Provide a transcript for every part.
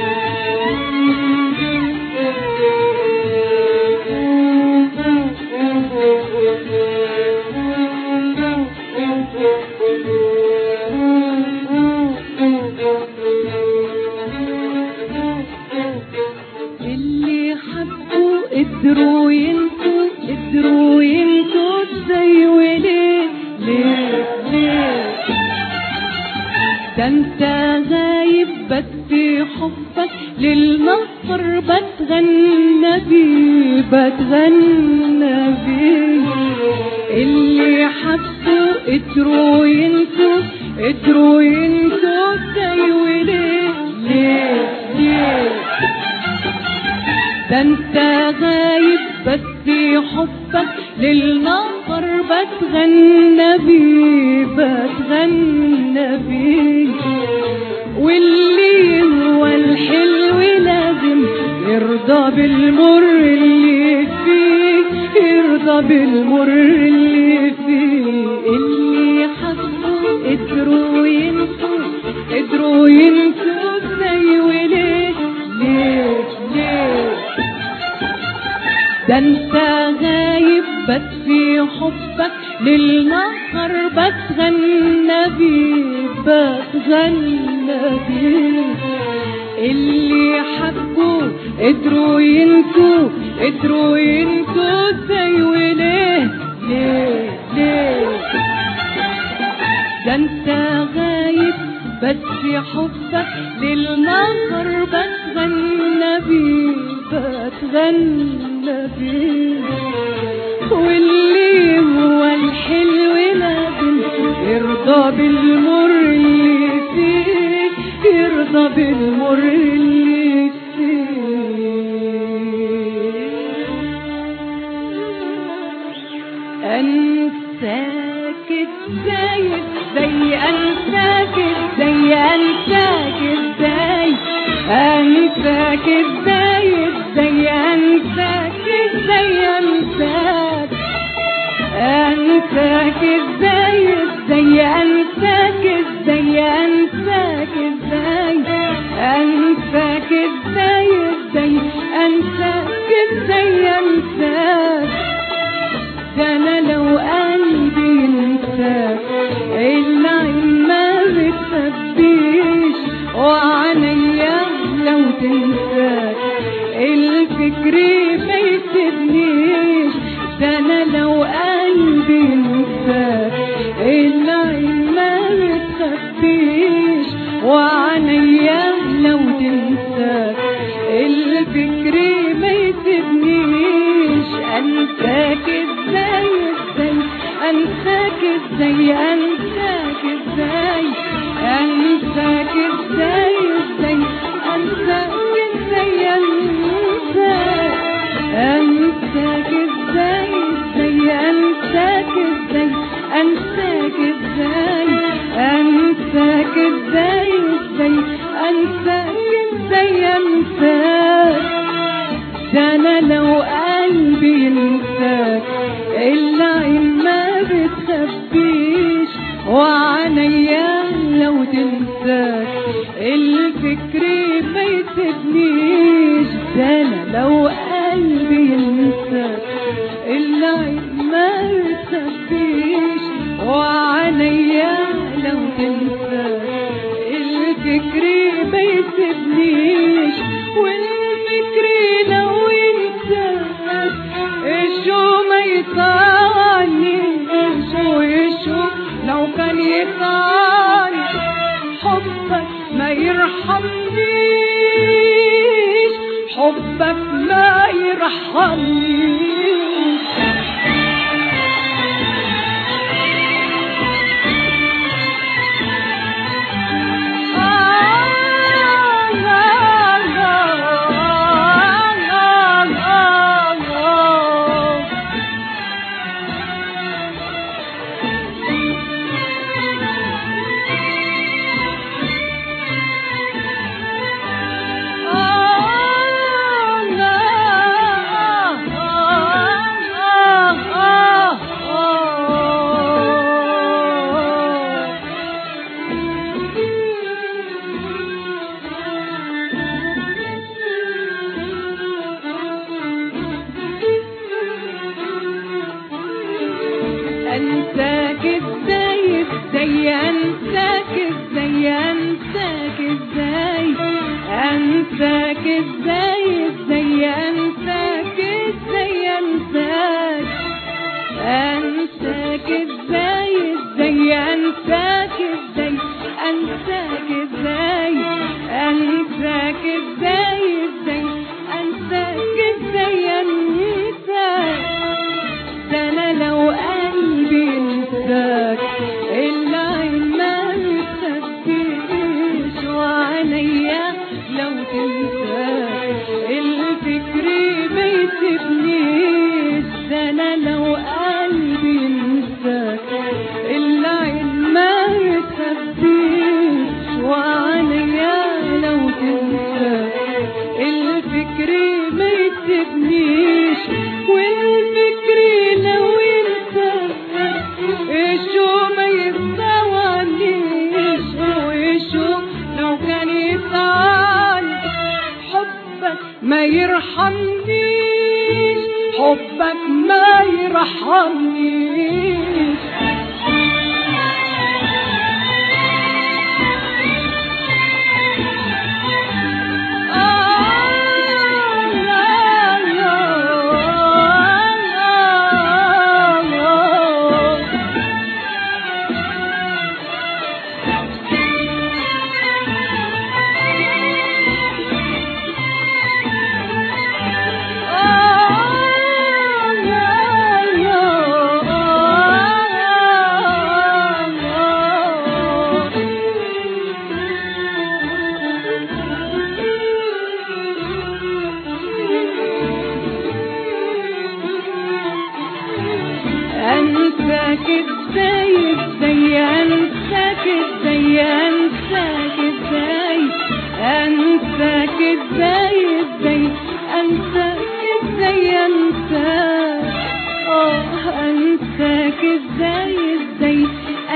Yeah. اللي حسوا قدروا ينسوا قدروا ينسوا إزاي وليه ليه ليه؟ ده أنت غايب بس حبك للنصر بتغنى بيه بتغنى بيه. واللي هو الحلو لازم يرضى بالمر اللي يرضى بالمر اللي فيه اللي حسوا قدروا ينسوا قدروا ينسوا إزاي وليه ليه ليه ده انت غايب بس في حبك للنهر بتغنى بيه بتغنى بيه اللي حبوا قدروا ينسوا قدروا ينسوا حبك للنهر بتغنى بيه بتغنى بيه واللي هو الحلو لازم يرضى بالمر اللي فيه يرضى بالمر اللي أنساك إزاي؟ أنساك إزاي؟ أنساك إزاي؟ وعينيا لو تنساك الفكر حبك ما يرحمنيش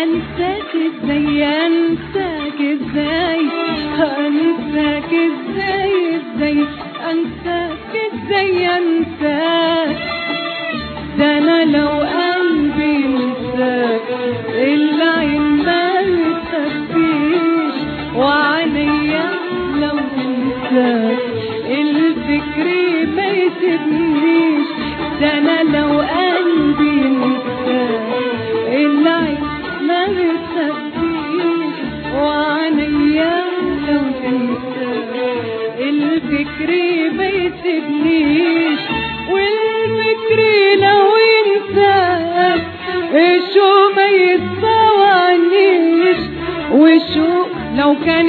أنا لساتي زي تسيبنيش والفكر لو انساك شو ما يتطوعنيش وشو لو كان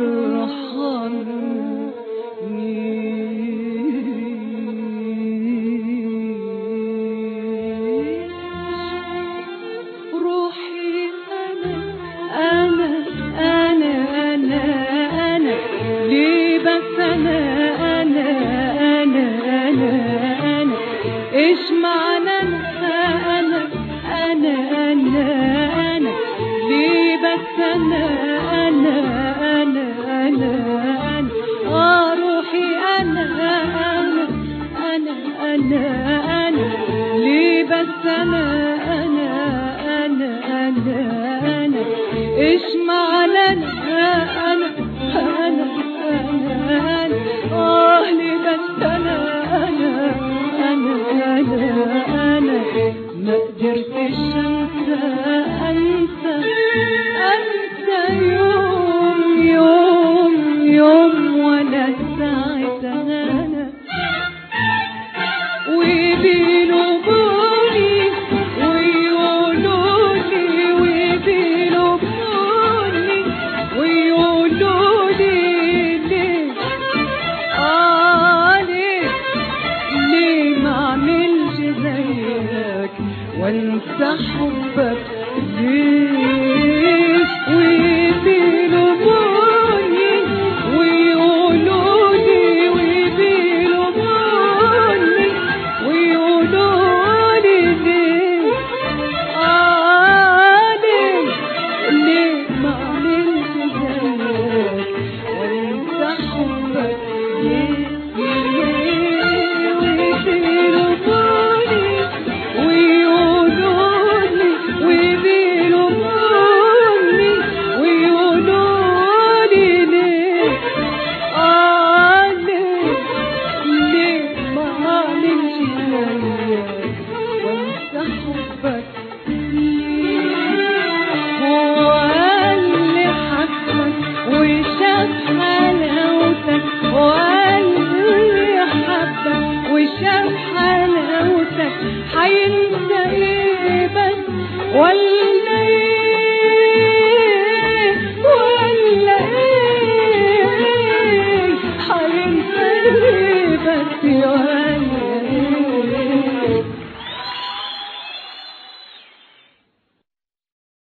على أنا ما قدرت